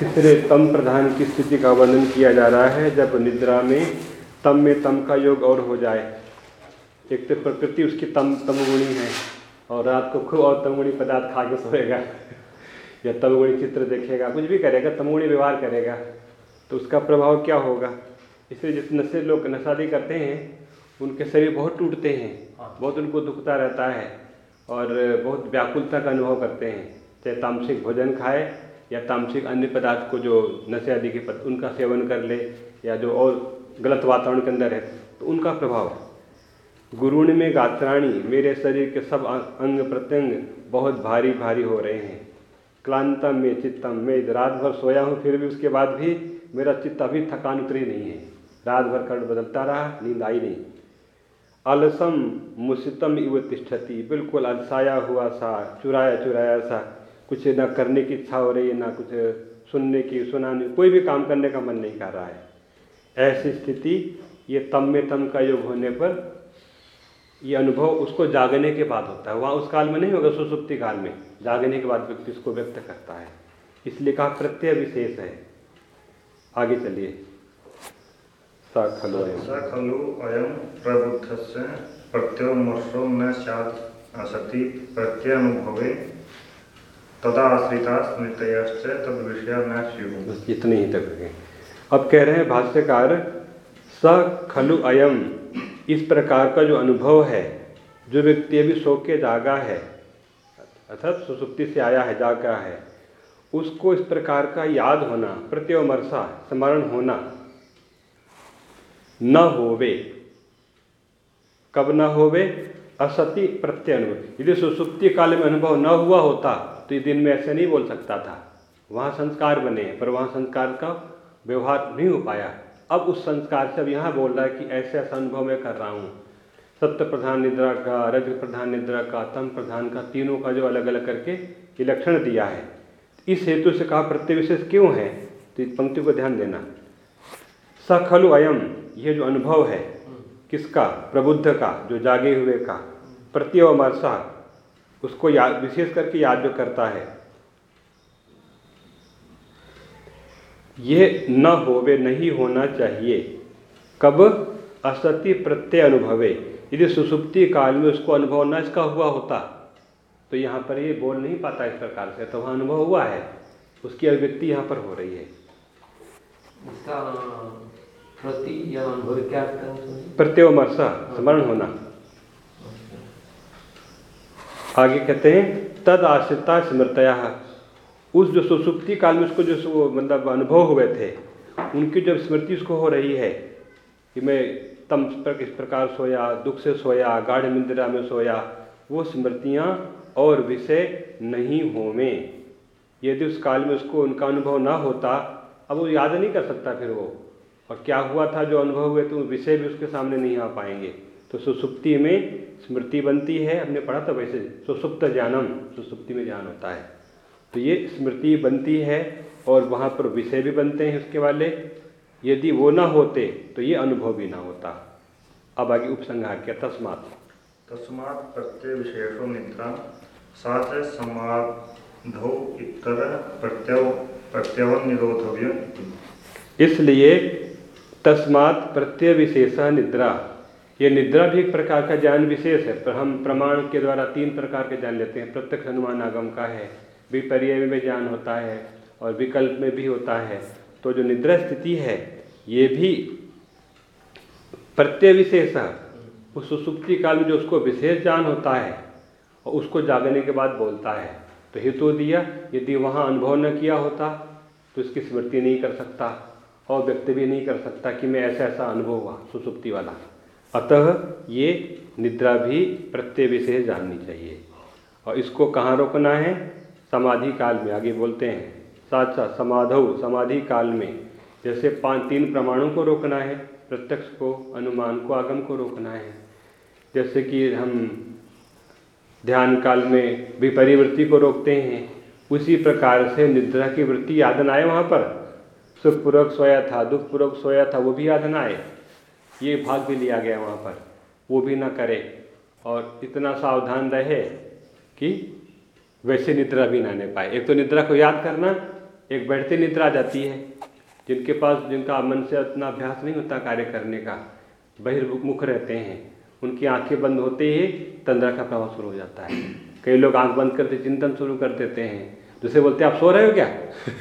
तीसरे तम प्रधान की स्थिति का वर्णन किया जा रहा है, जब निद्रा में तम में तम का योग और हो जाए। एक तो प्रकृति उसकी तम, तमगुणी है, और रात को खूब और तमगुणी पदार्थ खा के सोएगा। या तमगुणी चित्र देखेगा, कुछ भी करेगा, तमगुणी व्यवहार करेगा तो उसका प्रभाव क्या होगा? इसलिए जिस नशे लोग नशादी करते हैं, उनके शरीर बहुत टूटते हैं, बहुत उनको दुखता रहता है, और बहुत व्याकुलता का अनुभव करते हैं, चाहे तामसिक भोजन खाए या तामसिक अन्य पदार्थ को जो नशे आदि के पद उनका सेवन कर ले, या जो और गलत वातावरण के अंदर है तो उनका प्रभाव है। गुरुण में गात्राणी, मेरे शरीर के सब अंग प्रत्यंग बहुत भारी भारी हो रहे हैं। क्लांतम में चित्तम में रात भर सोया हूँ, फिर भी उसके बाद भी मेरा चित्त अभी थकान उतरी नहीं है। रात भर कर्ण बदलता रहा, नींद आई नहीं। अलसम मुसितम इव तिष्ठति, बिल्कुल अलसाया हुआ सा चुराया चुराया सा कुछ न करने की इच्छा हो रही है, ना कुछ सुनने की, सुनाने, कोई भी काम करने का मन नहीं कर रहा है। ऐसी स्थिति, ये तम में तम का योग होने पर ये अनुभव उसको जागने के बाद होता है। वहाँ उस काल में नहीं होगा, सुसुप्ति काल में। जागने के बाद व्यक्ति उसको व्यक्त करता है। इसलिए कहा प्रत्यय विशेष है। आगे चलिए। स खलु अयम स खलु अयम प्रबुद्धस्य प्रत्योमर्शो न सति प्रत्यनुभवे तदा आश्रिता स्मृतयश्च तद विषय न बस इतने ही तक अब कह रहे हैं भाष्यकार, स खलु अयम, इस प्रकार का जो अनुभव है, जो व्यक्ति अभी सो के जागा है, अर्थात सुसुप्ति से आया है, जागा है, उसको इस प्रकार का याद होना प्रत्योमर्षा स्मरण होना, न होवे। कब न होवे? असति प्रत्यनुभव यदि सुसुप्ति काल में अनुभव न हुआ होता तो दिन में ऐसे नहीं बोल सकता था। वहाँ संस्कार बने, पर वहाँ संस्कार का व्यवहार नहीं हो पाया। अब उस संस्कार से अब यहाँ बोल रहा है कि ऐसे ऐसा अनुभव मैं कर रहा हूँ। सत्य प्रधान निद्रा का, रज प्रधान निद्रा का, तम प्रधान का तीनों का जो अलग अलग करके लक्षण दिया है। इस हेतु से कहा प्रत्यय विशेष क्यों है? तो इस पंक्ति को ध्यान देना। सखलु अयम यह जो अनुभव है, किसका? प्रबुद्ध का, जो जागे हुए का। प्रत्यवमर्षा उसको याद विशेष करके याद जो करता है। ये न होवे नहीं होना चाहिए। कब? असत्य प्रत्यय अनुभवे। यदि सुसुप्ति काल में उसको अनुभव न इसका हुआ होता तो यहाँ पर ये बोल नहीं पाता इस प्रकार से। तो वहाँ अनुभव हुआ है। उसकी अभिव्यक्ति यहाँ पर हो रही है। इसका प्रति या अनुभव क्या अर्थ उसमें? प्रत्यवमर्षा स्मरण होना। आगे कहते हैं, तद आश्रिता स्मृतया। उस जो सुसुप्ति काल में उसको जो मतलब अनुभव हुए थे, उनकी जब स्मृति उसको हो रही है, कि मैं तम पर इस प्रकार सोया, दुख से सोया, गाढ़ निंद्रा में सोया, वो स्मृतियाँ और विषय नहीं होवे यदि उस काल में उसको उनका अनुभव ना होता, अब वो याद नहीं कर सकता फिर वो। और क्या हुआ था जो अनुभव हुए तो विषय भी उसके सामने नहीं आ पाएँगे। तो सुसुप्ति में स्मृति बनती है हमने पढ़ा था वैसे सुसुप्त ज्ञानम सुसुप्ति में ज्ञान होता है। तो ये स्मृति बनती है और वहाँ पर विषय भी बनते हैं उसके वाले। यदि वो ना होते तो ये अनुभव भी ना होता। अब आगे उपसंहार किया तस्मात। तस्मात् प्रत्यय विशेषो निद्रा सा च समाधौ इतर प्रत्यव प्रत्यव निरोधव्य इसलिए तस्मात प्रत्यय विशेषा निद्रा। ये निद्रा भी एक प्रकार का ज्ञान विशेष है, पर हम प्रमाण के द्वारा तीन प्रकार के ज्ञान लेते हैं। प्रत्यक्ष अनुमान आगम का है विपर्य में ज्ञान होता है और विकल्प में भी होता है। तो जो निद्रा स्थिति है, ये भी प्रत्यय विशेष उस सुसुप्ति काल में जो उसको विशेष ज्ञान होता है और उसको जागने के बाद बोलता है तो हेतु दिया, यदि वहाँ अनुभव न किया होता तो इसकी स्मृति नहीं कर सकता और व्यक्त भी नहीं कर सकता कि मैं ऐसा ऐसा अनुभव हुआ, सुसुप्ति वाला। अतः ये निद्रा भी प्रत्यय विशेष जाननी चाहिए। और इसको कहाँ रोकना है? समाधि काल में आगे बोलते हैं। साथ साथ समाधौ, समाधि काल में। जैसे पाँच तीन प्रमाणों को रोकना है, प्रत्यक्ष को, अनुमान को, आगम को रोकना है। जैसे कि हम ध्यान काल में विपरिवृत्ति को रोकते हैं, उसी प्रकार से निद्रा की वृत्ति याद न आए वहाँ पर। सुखपूर्वक सोया था, दुखपूर्वक सोया था, वो भी याद न आए। ये भाग भी लिया गया वहाँ पर। वो भी ना करे। और इतना सावधान रहे कि वैसे निद्रा भी ना आने पाए। एक तो निद्रा को याद करना, एक बैठते निद्रा आ जाती है। जिनके पास, जिनका मन से उतना अभ्यास नहीं होता कार्य करने का, बहिर्मुख रहते हैं। उनकी आँखें बंद होते ही तंद्रा का प्रभाव शुरू हो जाता है। कई लोग आँख बंद करते, चिंतन शुरू कर देते हैं। दूसरे बोलते, आप सो रहे हो क्या?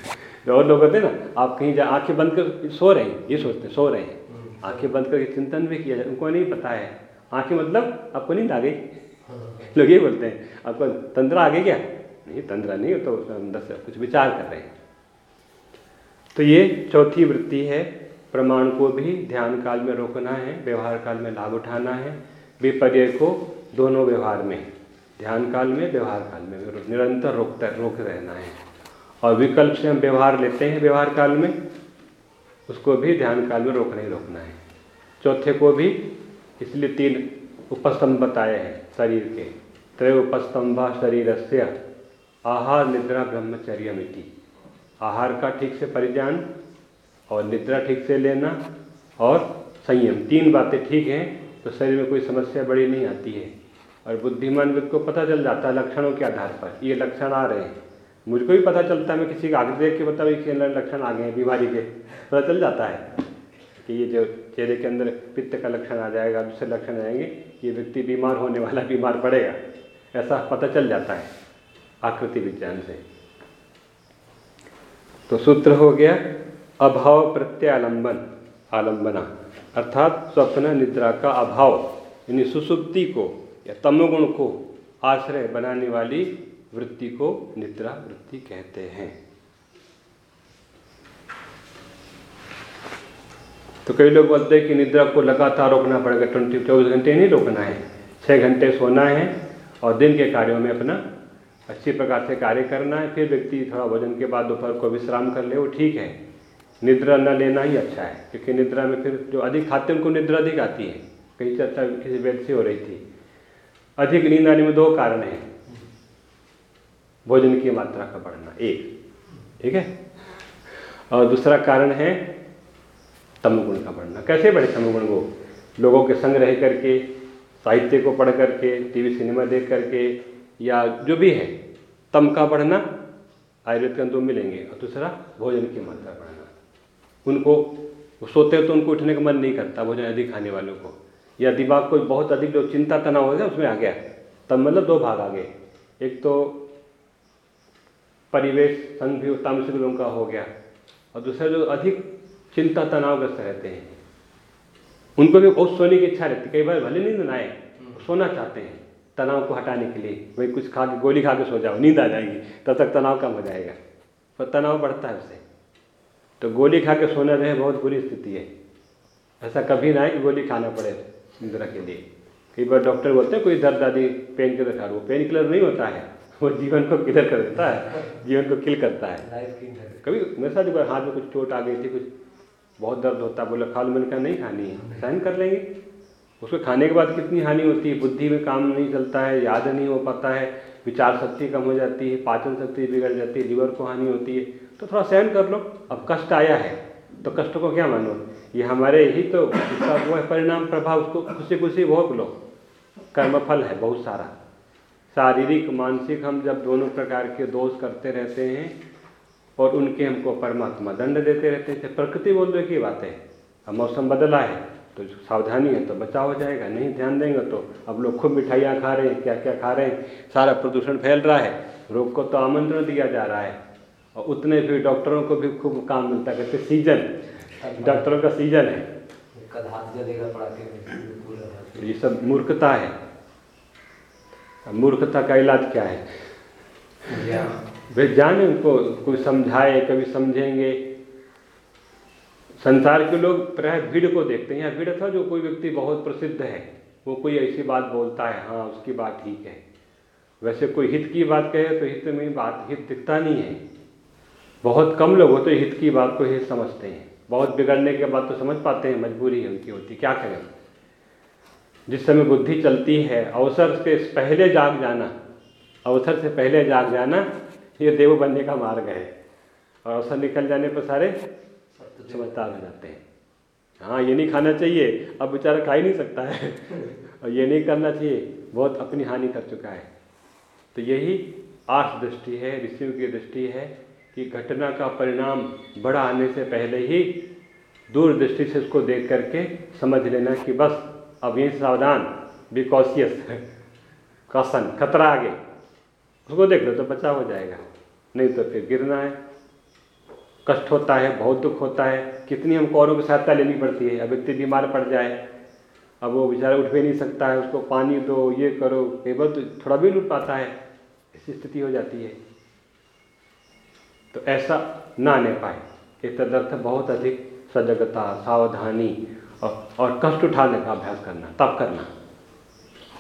और लोग होते ना, आप कहीं जा, आँखें बंद कर, सो रहे हैं, ये सोचते सो रहे हैं। आँखें बंद करके चिंतन भी किया जाए, उनको नहीं पता है। आँखें मतलब आपको नींद आ गई। लोग ये बोलते हैं, आपको तंद्रा आ गई क्या? नहीं, तंद्रा नहीं तो अंदर से कुछ विचार कर रहे हैं। तो ये चौथी वृत्ति है, प्रमाण को भी ध्यान काल में रोकना है, व्यवहार काल में लाभ उठाना है, विपर्य को दोनों व्यवहार में, ध्यान काल में, व्यवहार काल में निरंतर रोकता, रोक रहना है। और विकल्प से हम व्यवहार लेते हैं व्यवहार काल में उसको भी ध्यान काल में रोकना ही रोकना है। चौथे को भी इसलिए तीन उपस्तंभ बताए हैं शरीर के। त्रय उपस्तंभ शरीर से आहार, निद्रा, ब्रह्मचर्य मिट्टी आहार का ठीक से परिज्ञान और निद्रा ठीक से लेना और संयम, तीन बातें ठीक हैं तो शरीर में कोई समस्या बड़ी नहीं आती है। और बुद्धिमान व्यक्ति को पता चल जाता है लक्षणों के आधार पर। ये लक्षण आ रहे हैं। मुझको भी पता चलता है, मैं किसी का आगे देख के बताऊँ इसके अंदर लक्षण आ गए हैं, बीमारी के। पता चल जाता है कि ये जो चेहरे के अंदर पित्त का लक्षण आ जाएगा, दूसरे लक्षण आएँगे, ये व्यक्ति बीमार होने वाला बीमार पड़ेगा। ऐसा पता चल जाता है आकृति विज्ञान से। तो सूत्र हो गया, अभाव प्रत्यालंबन आलंबना। अर्थात स्वप्न, निद्रा का अभाव, यानी सुसुप्ति को या तमोगुण को आश्रय बनाने वाली वृत्ति को निद्रा वृत्ति कहते हैं। तो कई लोग बोलते हैं कि निद्रा को लगातार रोकना पड़ेगा, ट्वेंटी चौबीस घंटे नहीं रोकना है छः घंटे सोना है और दिन के कार्यों में अपना अच्छी प्रकार से कार्य करना है, फिर व्यक्ति थोड़ा भोजन के बाद दोपहर को विश्राम कर ले, वो ठीक है। निद्रा न लेना ही अच्छा है, क्योंकि निद्रा में फिर जो अधिक खाते उनको निद्रा अधिक आती है। कहीं चर्चा किसी वेद से हो रही थी। अधिक नींद आने में दो कारण हैं। भोजन की मात्रा का बढ़ना, एक। ठीक है? और दूसरा कारण है तमगुण का बढ़ना। कैसे बढ़े तमगुण वो? लोगों के संग रह करके, साहित्य को पढ़ करके, टीवी, सिनेमा देख करके, या जो भी है, तम का बढ़ना, आयुर्वेद के अंदर मिलेंगे। और दूसरा, भोजन की मात्रा बढ़ना। उनको सोते हो तो उनको उठने का मन नहीं करता, भोजन अधिक खाने वालों को। या दिमाग को बहुत अधिक जो चिंता तनाव हो गया उसमें आ गया। तब मतलब दो भाग आ गए एक तो परिवेश संघ भी तामसिक लोगों का हो गया। और दूसरा जो अधिक चिंता तनावग्रस्त रहते हैं उनको भी बहुत सोने की इच्छा रहती है। कई बार भले नींद ना आए सोना चाहते हैं तनाव को हटाने के लिए। भाई कुछ खा के गोली खा के सो जाओ नींद आ जाएगी तब तक तनाव कम हो जाएगा। पर तनाव बढ़ता है उससे। तो गोली खा के सोना जो है बहुत बुरी स्थिति है। ऐसा कभी ना है कि गोली खाना पड़े निद्रा के लिए। कई बार डॉक्टर बोलते हैं कोई दर्द आदि पेन किलर खा वो पेन किलर नहीं होता है। वो जीवन को किलर कर देता है? जीवन को किल करता है। कभी मेरे साथ एक हाथ में कुछ चोट आ गई थी कुछ बहुत दर्द होता है बोला खा लो। मैंने कहा नहीं खानी है सहन कर लेंगे। उसको खाने के बाद कितनी हानि होती है? बुद्धि में काम नहीं चलता है याद नहीं हो पाता है विचार शक्ति कम हो जाती है पाचन शक्ति बिगड़ जाती है लीवर को हानि होती है। तो थोड़ा सहन कर लो। अब कष्ट आया है तो कष्ट को क्या मानो? ये हमारे ही तो इसका वो है परिणाम प्रभाव उसको खुशी खुशी भोग लो। कर्मफल है बहुत सारा। शारीरिक मानसिक हम जब दोनों प्रकार के दोष करते रहते हैं और उनके हमको परमात्मा दंड देते रहते हैं प्रकृति बोल की बात है। अब मौसम बदला है तो सावधानी है तो बचाव हो जाएगा नहीं ध्यान देंगे तो अब लोग खूब मिठाइयाँ खा रहे हैं क्या क्या खा रहे हैं सारा प्रदूषण फैल रहा है रोग को तो आमंत्रण दिया जा रहा है। और उतने फिर डॉक्टरों को भी खूब काम मिलता है कहते सीज़न डॉक्टरों का सीज़न है। ये सब मूर्खता है। मूर्खता का इलाज क्या है? वे जाने उनको कोई समझाए कभी समझेंगे। संसार के लोग प्राय भीड़ को देखते हैं। भीड़ था जो कोई व्यक्ति बहुत प्रसिद्ध है। वो कोई ऐसी बात बोलता है हाँ उसकी बात ठीक है। वैसे कोई हित की बात कहे तो हित में बात हित दिखता नहीं है। बहुत कम लोग होते तो हित की बात को हित समझते हैं। बहुत बिगड़ने के बाद तो समझ पाते हैं मजबूरी है उनकी होती क्या करें? जिस समय बुद्धि चलती है, अवसर से पहले जाग जाना, अवसर से पहले जाग जाना, ये देव बनने का मार्ग है। और अवसर निकल जाने पर सारे समझदार हो जाते हैं। हाँ ये नहीं खाना चाहिए। अब बेचारा खा ही नहीं सकता है। और ये नहीं करना चाहिए। बहुत अपनी हानि कर चुका है। तो यही आठ दृष्टि है, ऋषियों की दृष्टि है कि घटना का परिणाम बड़ा आने से पहले ही दूरदृष्टि से उसको देख करके समझ लेना कि बस अब ये सावधान बी कॉशियस कौशन खतरा आगे। उसको देख लो तो बचाव हो जाएगा। नहीं तो फिर गिरना है। कष्ट होता है, बहुत दुख होता है। कितनी हमको औरों की सहायता लेनी पड़ती है। अब व्यक्ति बीमार पड़ जाए। अब वो बेचारा उठ भी नहीं सकता है। उसको पानी दो, ये करो। बार तो थोड़ा भी उठ पाता है। ऐसी स्थिति हो जाती है। तो ऐसा ना आने पाए। एक तदर्थ बहुत अधिक सजगता, सावधानी। और, और कष्ट उठाने का अभ्यास करना तब करना।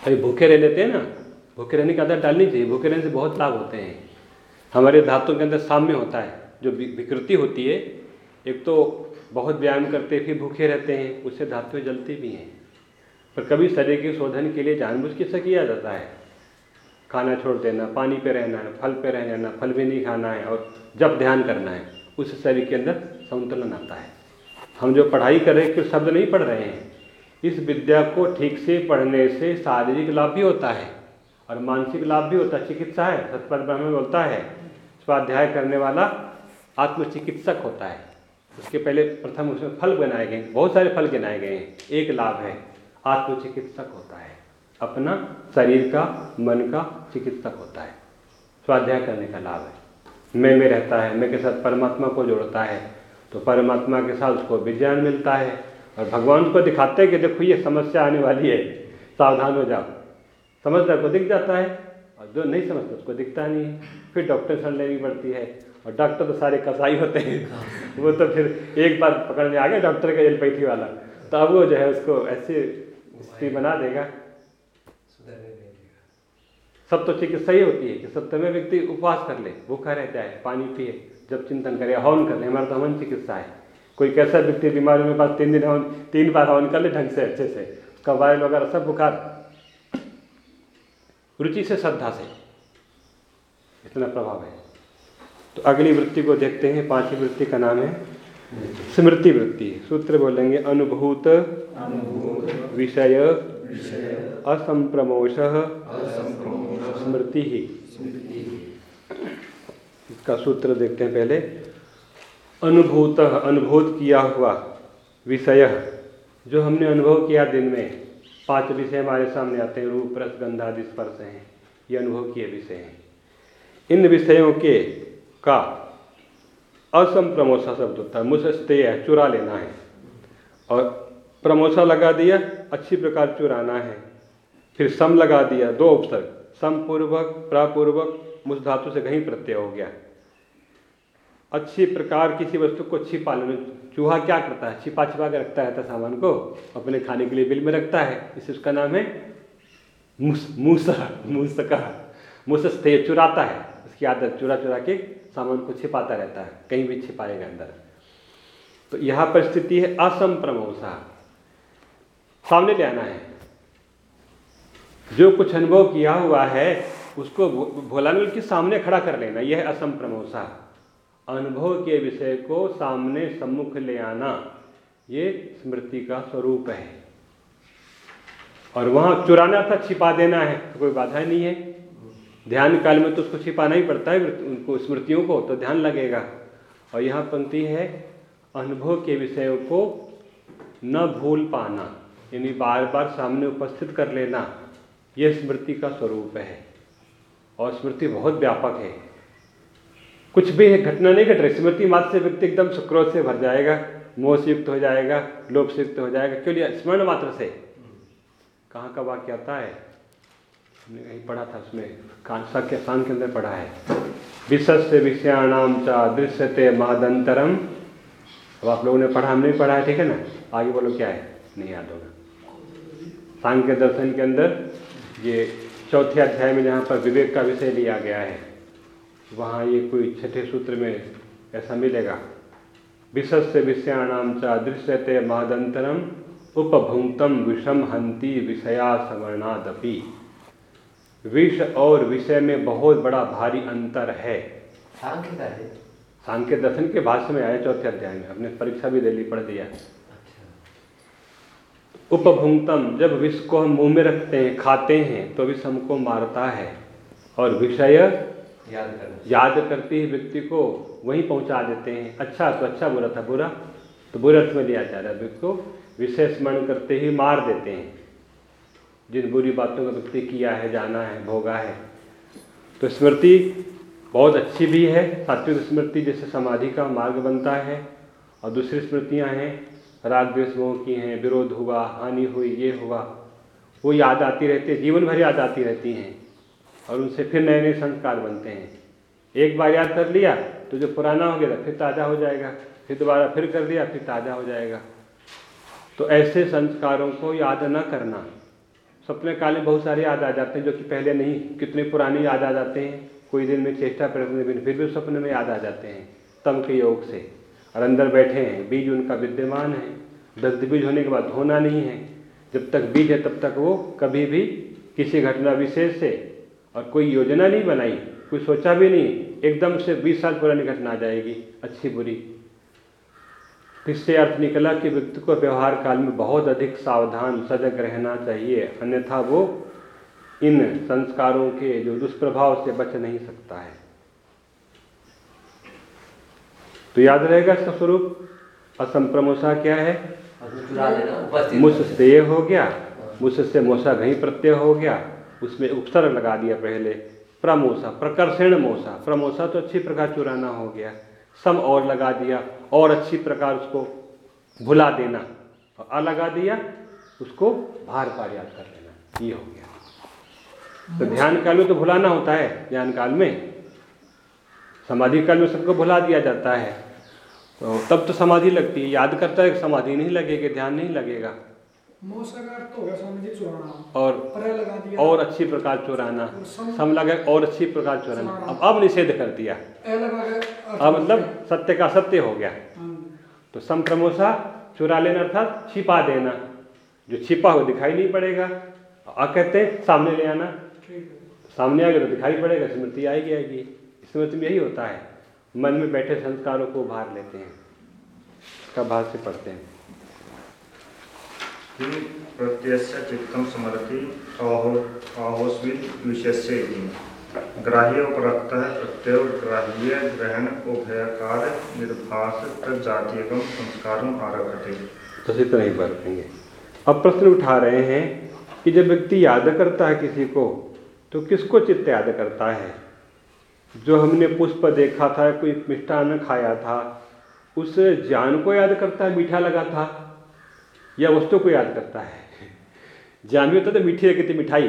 अभी भूखे रह लेते हैं ना भूखे रहने की आदत डालनी चाहिए। भूखे रहने से बहुत लाभ होते हैं। हमारे धातुओं के अंदर साम्य होता है जो विकृति होती है। एक तो बहुत व्यायाम करते फिर भूखे रहते हैं उससे धातुएँ जलती भी हैं। पर कभी शरीर के शोधन के लिए जानबूझ के किया जाता है। खाना छोड़ देना पानी पे रहना है फल पे रहना फल भी नहीं खाना है और जब ध्यान करना है उस शरीर के अंदर संतुलन आता है। हम जो पढ़ाई कर रहे हैं शब्द नहीं पढ़ रहे हैं। इस विद्या को ठीक से पढ़ने से शारीरिक लाभ भी होता है और मानसिक लाभ भी होता है। चिकित्सा है, सतपथ ब्रह्म बोलता है, स्वाध्याय करने वाला आत्मचिकित्सक होता है। उसके पहले प्रथम उसमें फल बनाए गए, बहुत सारे फल गिनाए गए हैं। एक लाभ है, आत्मचिकित्सक होता है। अपना शरीर का, मन का चिकित्सक होता है। स्वाध्याय करने का लाभ है। मैं में रहता है, मैं के साथ परमात्मा को जोड़ता है। तो परमात्मा के साथ उसको विज्ञान मिलता है और भगवान को दिखाते हैं कि देखो ये समस्या आने वाली है, सावधान हो जाओ। समझदार को दिख जाता है और जो नहीं समझता उसको दिखता नहीं है। फिर डॉक्टर सर लेनी पड़ती है और डॉक्टर तो सारे कसाई होते हैं। वो तो फिर एक बार पकड़ने आ गया डॉक्टर का एलोपैथी वाला। तो अब वो जो है उसको ऐसे स्थिति बना देगा। सब तो चिकित्सा ही होती है कि में व्यक्ति उपवास कर ले, भूखा रह जाए, पानी पिए। जब चिंतन करें हवन कर ले। हमारा तो हवन चिकित्सा है। कोई कैसा व्यक्ति बीमारी में पास तीन दिन हवन तीन बार हवन कर ले ढंग से अच्छे से। उसका वायरल वगैरह सब बुखार। रुचि से श्रद्धा से। इतना प्रभाव है। तो अगली वृत्ति को देखते हैं। पांचवी वृत्ति का नाम है स्मृति वृत्ति। सूत्र बोलेंगे अनुभूत विषय असंप्रमोश स्मृति। ही इसका सूत्र देखते हैं पहले। अनुभूत अनुभूत किया हुआ विषय जो हमने अनुभव किया दिन में। पाँच विषय हमारे सामने आते हैं, रूप, रस गंधादि स्पर्श हैं। ये अनुभव किए विषय हैं। इन विषयों के का असम प्रमोसा शब्द होता है। मुझसे है, चुरा लेना है। और प्रमोसा लगा दिया, अच्छी प्रकार चुराना है। फिर सम लगा दिया, दो उपसर्ग समपूर्वक, प्रापूर्वक, मुझ धातु से कहीं प्रत्यय हो गया। अच्छी प्रकार किसी वस्तु को छिपा लेना। चूहा क्या करता है? छिपा छिपा के रखता है सामान को अपने खाने के लिए बिल में रखता है। इसे उसका नाम है मूसा मूसका मूसस्ते चुराता है। उसकी आदत चुरा चुरा के सामान को छिपाता रहता है। कहीं भी छिपाएगा अंदर। तो यह परिस्थिति है असम प्रमोसा सामने ले आना है। जो कुछ अनुभव किया हुआ है, उसको भोलानल के सामने खड़ा कर लेना। यह असम प्रमोसा अनुभव के विषय को सामने सम्मुख ले आना, ये स्मृति का स्वरूप है। और वहाँ चुराना था, छिपा देना है तो कोई बाधा नहीं है। ध्यान काल में तो उसको छिपाना ही पड़ता है, उनको स्मृतियों को तो ध्यान लगेगा। और यहाँ पंक्ति है, अनुभव के विषयों को न भूल पाना, यानी बार बार सामने उपस्थित कर लेना यह स्मृति का स्वरूप है। और स्मृति बहुत व्यापक है। कुछ भी घटना नहीं घट रही। स्मृति मात्र से व्यक्ति एकदम सुक्रोध से भर जाएगा, मोह से युक्त हो जाएगा, लोभ से युक्त हो जाएगा। क्यों लिया? स्मरण मात्र से। कहाँ का वाक्य आता है? हमने कहीं पढ़ा था उसमें, कांसा के स्थान के अंदर पढ़ा है। विशस्य विषयाणाम चा दृश्यते मादंतरम। अब आप लोगों ने पढ़ा, हमने पढ़ा है, ठीक है ना? आगे बोलो, क्या है? नहीं याद होगा। सांख्य दर्शन के अंदर ये चौथे अध्याय में जहाँ पर विवेक का विषय लिया गया है। वहाँ ये कोई छठे सूत्र में ऐसा मिलेगा। विशस्य विषयाणाम च दृश्यते महदंतरम उपभुंगतम विषम हंति विषया सवर्णादपि। विष और विषय में बहुत बड़ा भारी अंतर है। सांख्य दर्शन के भाष्य में आए चौथे अध्याय में अपने परीक्षा भी दे ली पढ़ दिया। उपभुंगतम जब विष को हम मुँह में रखते हैं खाते हैं तो विष हमको मारता है। और विषय याद करना। याद करते ही व्यक्ति को वहीं पहुँचा देते हैं। अच्छा तो अच्छा बुरा था, बुरा? तो बुरे अर्थ में लिया जा रहा है। व्यक्ति को विशेष स्मरण करते ही मार देते हैं। जिन बुरी बातों का व्यक्ति किया है, जाना है, भोगा है। तो स्मृति बहुत अच्छी भी है। सात्विक स्मृति जैसे समाधि का मार्ग बनता है। और दूसरी स्मृतियाँ हैं। राग द्वेष मोह की हैं, विरोध हुआ, हानि हुई, ये हुआ। वो याद आती रहती है। जीवन भर याद आती रहती हैं। और उनसे फिर नए नए संस्कार बनते हैं। एक बार याद कर लिया तो जो पुराना हो गया फिर ताज़ा हो जाएगा। फिर दोबारा फिर कर दिया फिर ताज़ा हो जाएगा। तो ऐसे संस्कारों को याद न करना। सपने काले बहुत सारे याद आ जाते हैं जो कि पहले नहीं, कितने पुराने याद आ जाते हैं। कोई दिन में चेष्टा प्रयत्न फिर भी सपने में याद आ जाते हैं तम के योग से। और अंदर बैठे हैं, बीज उनका विद्यमान है। दग्ध बीज होने के बाद होना नहीं है। जब तक बीज है, तब तक वो कभी भी किसी घटना विशेष से और कोई योजना नहीं बनाई, कोई सोचा भी नहीं, एकदम से बीस साल पुरानी घटना आ जाएगी, अच्छी बुरी। इससे अर्थ निकला कि व्यक्ति को व्यवहार काल में बहुत अधिक सावधान, सजग रहना चाहिए, अन्यथा वो इन संस्कारों के जो दुष्प्रभाव से बच नहीं सकता है। तो याद रहेगा इसका स्वरूप? असंप्रमोसा क्या है? मुझसे हो गया, मुझसे मोसा घही प्रत्यय हो गया। उसमें उपसर्ग लगा दिया पहले। प्रमोसा प्रकर्षण मोसा। प्रमोसा तो अच्छी प्रकार चुराना हो गया। सम और लगा दिया और अच्छी प्रकार उसको भुला देना। और आ लगा दिया उसको भार पार याद कर लेना ये हो गया। तो ध्यान काल में तो भुलाना होता है ज्ञान काल में। समाधि काल में सबको भुला दिया जाता है। तो तब तो समाधि लगती है। याद करता है समाधि नहीं लगेगी ध्यान नहीं लगेगा। और और अच्छी प्रकार चुराना। सम लगे और अच्छी प्रकार चुराना। अब अब निषेध कर दिया। अब मतलब सत्य का सत्य हो गया। हाँ। तो सम प्रमोसा चुरा लेना अर्थात छिपा देना। जो छिपा हो दिखाई नहीं पड़ेगा। आ कहते हैं सामने ले आना। सामने आ गया तो दिखाई पड़ेगा स्मृति आएगी आएगी। स्मृति में यही होता है। मन में बैठे संस्कारों को उभार लेते हैं। इसका से पढ़ते हैं। प्रत्ययस्य चित्तं स्मरति आहो आहोस्विन् विषयस्य इति। ग्राह्य प्रत्यय ग्रहण उभयकार निर्भास तजातीयकम संस्कारम आरभते तो तरह ही बरतेंगे अब प्रश्न उठा रहे हैं कि जब व्यक्ति याद करता है किसी को तो किसको चित्त याद करता है? जो हमने पुष्प देखा था, कोई मिष्ठान खाया था, उस ज्ञान को याद करता है, मीठा लगा था? या वस्तु को याद करता है। ज्ञान भी होता तो मीठी लगी थी मिठाई,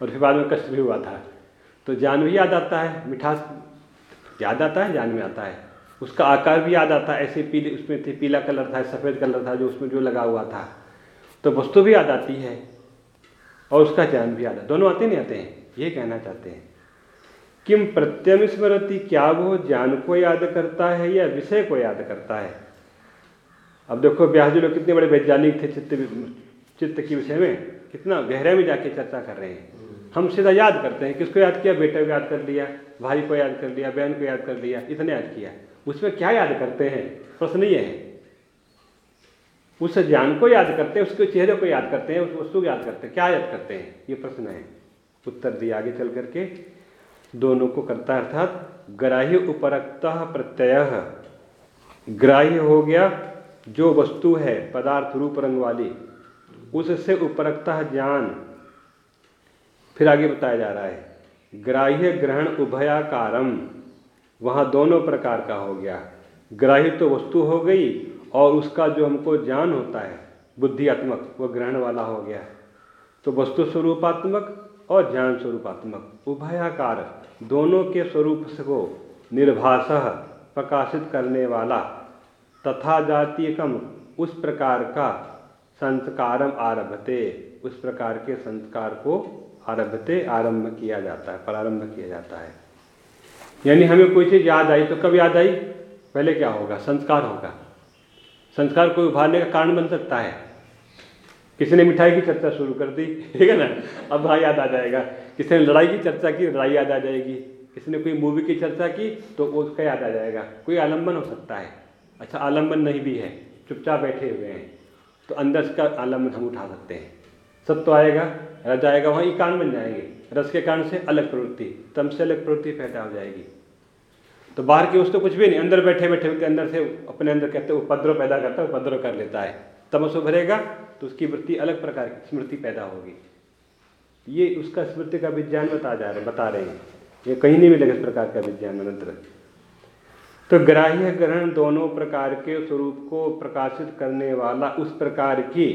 और फिर बाद में कष्ट भी हुआ था। तो ज्ञान भी याद आता है, मिठास याद आता है ज्ञान में आता है। उसका आकार भी याद आता है, ऐसे पीले, उसमें थे पीला कलर था, सफ़ेद कलर था, जो उसमें जो लगा हुआ था। तो वस्तु भी याद आती है, और उसका ज्ञान भी याद दोनों आते नहीं आते हैं, ये कहना चाहते हैं। किम प्रत्यम स्मृति क्या वो ज्ञान को याद करता है या विषय को याद करता है? अब देखो व्यास जी लोग कितने बड़े वैज्ञानिक थे, चित्त चित्त के विषय में। कितना गहरे में जाके चर्चा कर रहे हैं। हम सीधा याद करते हैं किसको याद किया, बेटे को याद कर लिया, भाई को याद कर लिया, बहन को याद कर लिया, इतने याद किया। उसमें क्या याद करते हैं? प्रश्न ये है। उस ज्ञान को याद करते हैं, उसके चेहरे को याद करते हैं, उस वस्तु को याद करते हैं। क्या याद करते हैं? ये प्रश्न है। उत्तर दिया आगे चल करके। दोनों को करता अर्थात, ग्राह्य उपरक्त प्रत्यय। ग्राह्य हो गया जो वस्तु है, पदार्थ रूप रंग वाली, उससे उपरक्त ज्ञान। फिर आगे बताया जा रहा है, ग्राह्य ग्रहण उभयाकारम, वहाँ दोनों प्रकार का हो गया। ग्राह्य तो वस्तु हो गई और उसका जो हमको ज्ञान होता है, बुद्धियात्मक, वो ग्रहण वाला हो गया। तो वस्तु स्वरूपात्मक और ज्ञान स्वरूपात्मक, उभयाकार, दोनों के स्वरूप को निर्भाष, प्रकाशित करने वाला। तथा जातीयकम उस प्रकार का संस्कारम आरभते। उस प्रकार के संस्कार को आरभते, आरंभ किया जाता है, प्रारंभ किया जाता है। यानी हमें कोई चीज़ याद आई तो कब याद आई? पहले क्या होगा? संस्कार होगा। संस्कार को उभारने का कारण बन सकता है। किसी ने मिठाई की चर्चा शुरू कर दी? ठीक है ना? अब भाई याद आ जाएगा। किसी ने लड़ाई की चर्चा की? लड़ाई याद आ जाएगी। किसी ने कोई मूवी की चर्चा की? तो उसका याद आ जाएगा। कोई आलंबन हो सकता है। अच्छा आलंबन नहीं भी है, चुपचाप बैठे हुए हैं। तो अंदर का आलंबन हम उठा सकते हैं। सब तो आएगा रह आएगा, वहाँ इकान बन जाएँगे। रस के कारण से अलग प्रवृत्ति तम से अलग प्रवृत्ति पैदा हो जाएगी। तो बाहर की वस्तु कुछ भी नहीं, अंदर बैठे बैठे के अंदर से, अपने अंदर कहते हैं, उपद्रव पैदा करता है, उपद्रव कर लेता है। तमस उभरेगा तो उसकी वृत्ति अलग प्रकार की स्मृति पैदा होगी। ये उसका स्मृति का विज्ञान बता जा रहे बता रहे हैं। ये कहीं नहीं मिलेगा इस प्रकार का विज्ञान मंत्र तो ग्राह्य ग्रहण दोनों प्रकार के स्वरूप को प्रकाशित करने वाला उस प्रकार की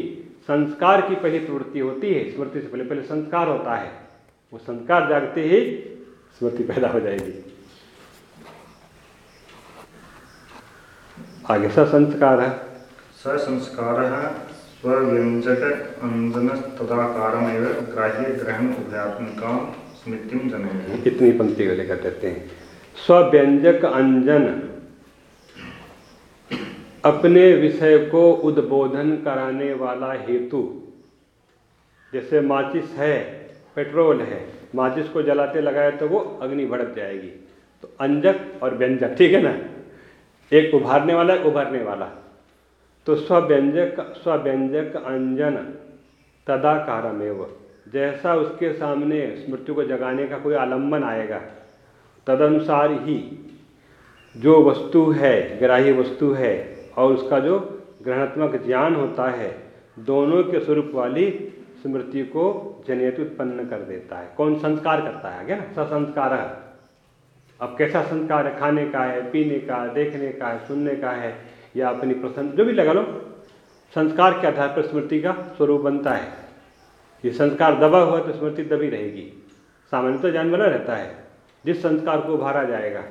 संस्कार की पहली प्रवृत्ति होती है। स्मृति से पहले पहले संस्कार होता है। वो संस्कार जागते ही स्मृति पैदा हो जाएगी। आगे संस्कार है। संस्कार स्वव्यंजक अंजन तदाकारमेव ग्राह्य ग्रहण उभयात्मिका स्मृति जनयति। इतनी पंक्ति को लेकर देते हैं? स्व्यंजक अंजन। अपने विषय को उद्बोधन कराने वाला हेतु। जैसे माचिस है, पेट्रोल है, माचिस को जलाते लगाए तो वो अग्नि भड़क जाएगी। तो अंजक और व्यंजक, ठीक है ना? एक उभारने वाला, एक उभरने वाला। तो स्व्यंजक स्व्यंजक अंजन, तदाकारमेव। जैसा उसके सामने स्मृति को जगाने का कोई आलंबन आएगा तदनुसार ही जो वस्तु है ग्राही वस्तु है और उसका जो ग्रहणात्मक ज्ञान होता है, दोनों के स्वरूप वाली स्मृति को जनियत उत्पन्न कर देता है। कौन संस्कार करता है? आगे ना ससंस्कार। अब कैसा संस्कार? है खाने का है, पीने का है, देखने का है, सुनने का है या अपनी प्रसन्न, जो भी लगा लो, संस्कार के आधार पर स्मृति का स्वरूप बनता है। ये संस्कार दबा हुआ तो स्मृति दबी रहेगी। सामान्यतः तो ज्ञान बना रहता है। जिस संस्कार को उभारा जाएगा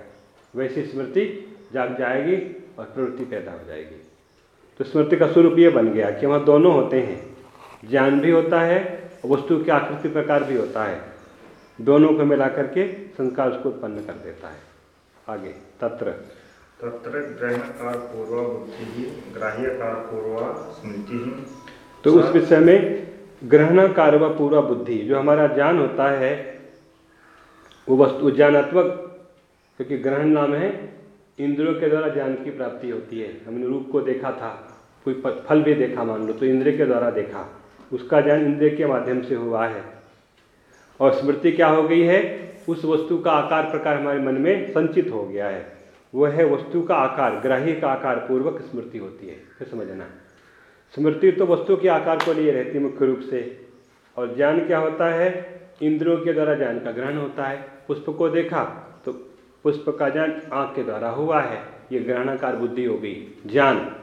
वैसी स्मृति जाग जाएगी और प्रवृत्ति पैदा हो जाएगी। तो स्मृति का स्वरूप ये बन गया कि वहाँ दोनों होते हैं। ज्ञान भी होता है और वस्तु के आकृति प्रकार भी होता है। दोनों को मिला करके संस्कार उसको उत्पन्न कर देता है। आगे तत्र। तत्र ग्रहणकार पूर्व बुद्धि ग्राह्यकार पूर्व स्मृति तो उस विषय में ग्रहणाकार व पूर्व बुद्धि जो हमारा ज्ञान होता है वो वस्तु ज्ञानात्मक, क्योंकि ग्रहण नाम है, इंद्रियों के द्वारा ज्ञान की प्राप्ति होती है। हमने रूप को देखा था, कोई फल भी देखा, मान लो तो इंद्रिय के द्वारा देखा। उसका ज्ञान इंद्रिय के माध्यम से हुआ है। और स्मृति क्या हो गई है? उस वस्तु का आकार प्रकार हमारे मन में संचित हो गया है। वह है वस्तु का आकार, ग्राही का आकार, पूर्वक स्मृति होती है। फिर समझना। स्मृति तो वस्तु के आकार को लिए रहती है मुख्य रूप से। और ज्ञान क्या होता है? इंद्रियों के द्वारा ज्ञान का ग्रहण होता है। पुष्प को देखा तो पुष्प का ज्ञान आँख के द्वारा हुआ है। ये ग्रहणाकार बुद्धि हो गई। ज्ञान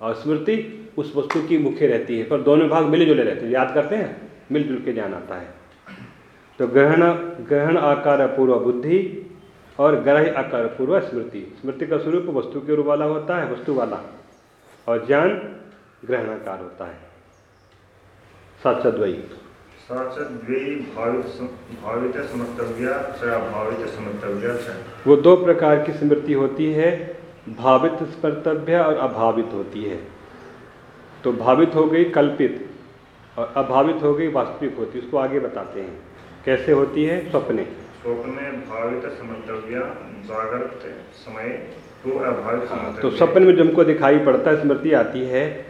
और स्मृति उस वस्तु की मुख्य रहती है। पर दोनों भाग मिले जुले रहते हैं। याद करते हैं? मिलजुल के ज्ञान आता है। तो ग्रहण ग्रहण आकार पूर्व बुद्धि और ग्रह आकार पूर्व स्मृति। स्मृति का स्वरूप वस्तु के रूप वाला होता है, वस्तु वाला। और ज्ञान ग्रहणाकार होता है। साक्षद्वयी भावित वो दो प्रकार की स्मृति होती है भावित स्मर्तव्य और अभावित होती है। तो भावित हो गई कल्पित और अभावित हो गई वास्तविक होती है। उसको आगे बताते हैं। कैसे होती है? स्वप्ने। स्वप्ने भावित समर्तव्य जागृत समय तो अभावित तो स्वप्न में जो हमको दिखाई पड़ता है स्मृति आती है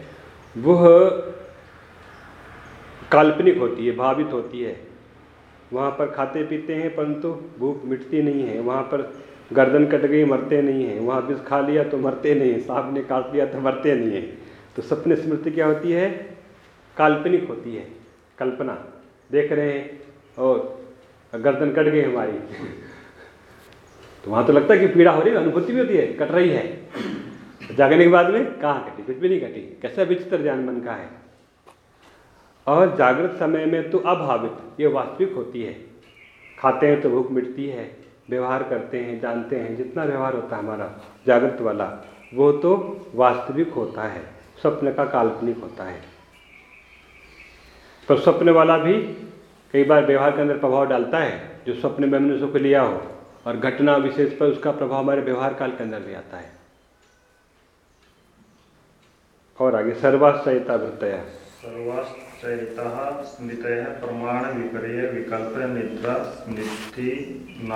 वह काल्पनिक होती है, भावित होती है। वहाँ पर खाते पीते हैं, परंतु भूख मिटती नहीं है। वहाँ पर गर्दन कट गई, मरते नहीं हैं। वहाँ विष खा लिया तो मरते नहीं हैं। सांप ने काट लिया तो मरते नहीं हैं। तो सपने स्मृति क्या होती है? काल्पनिक होती है। कल्पना। देख रहे हैं, और गर्दन कट गई हमारी। तो वहाँ तो लगता है कि पीड़ा हो रही है, अनुभूति भी होती है, कट रही है। जागने के बाद में कहाँ कटी? कुछ भी नहीं कटी। कैसा विचित्र ज्ञान मन का है। और जागृत समय में तो अभावित, ये वास्तविक होती है। खाते हैं तो भूख मिटती है, व्यवहार करते हैं, जानते हैं, जितना व्यवहार होता है हमारा, जागृत वाला, वो तो वास्तविक होता है, स्वप्न का काल्पनिक होता है। पर स्वप्न वाला भी कई बार व्यवहार के अंदर प्रभाव डालता है, जो स्वप्न में हमने सुख लिया हो, और घटना विशेष पर उसका प्रभाव हमारे व्यवहार काल के अंदर भी आता है। और आगे सर्वाश्रयता वृत्तया सर्वाश्रयता स्मृत प्रमाण विपर्य विकल्प निद्रा स्मृति ना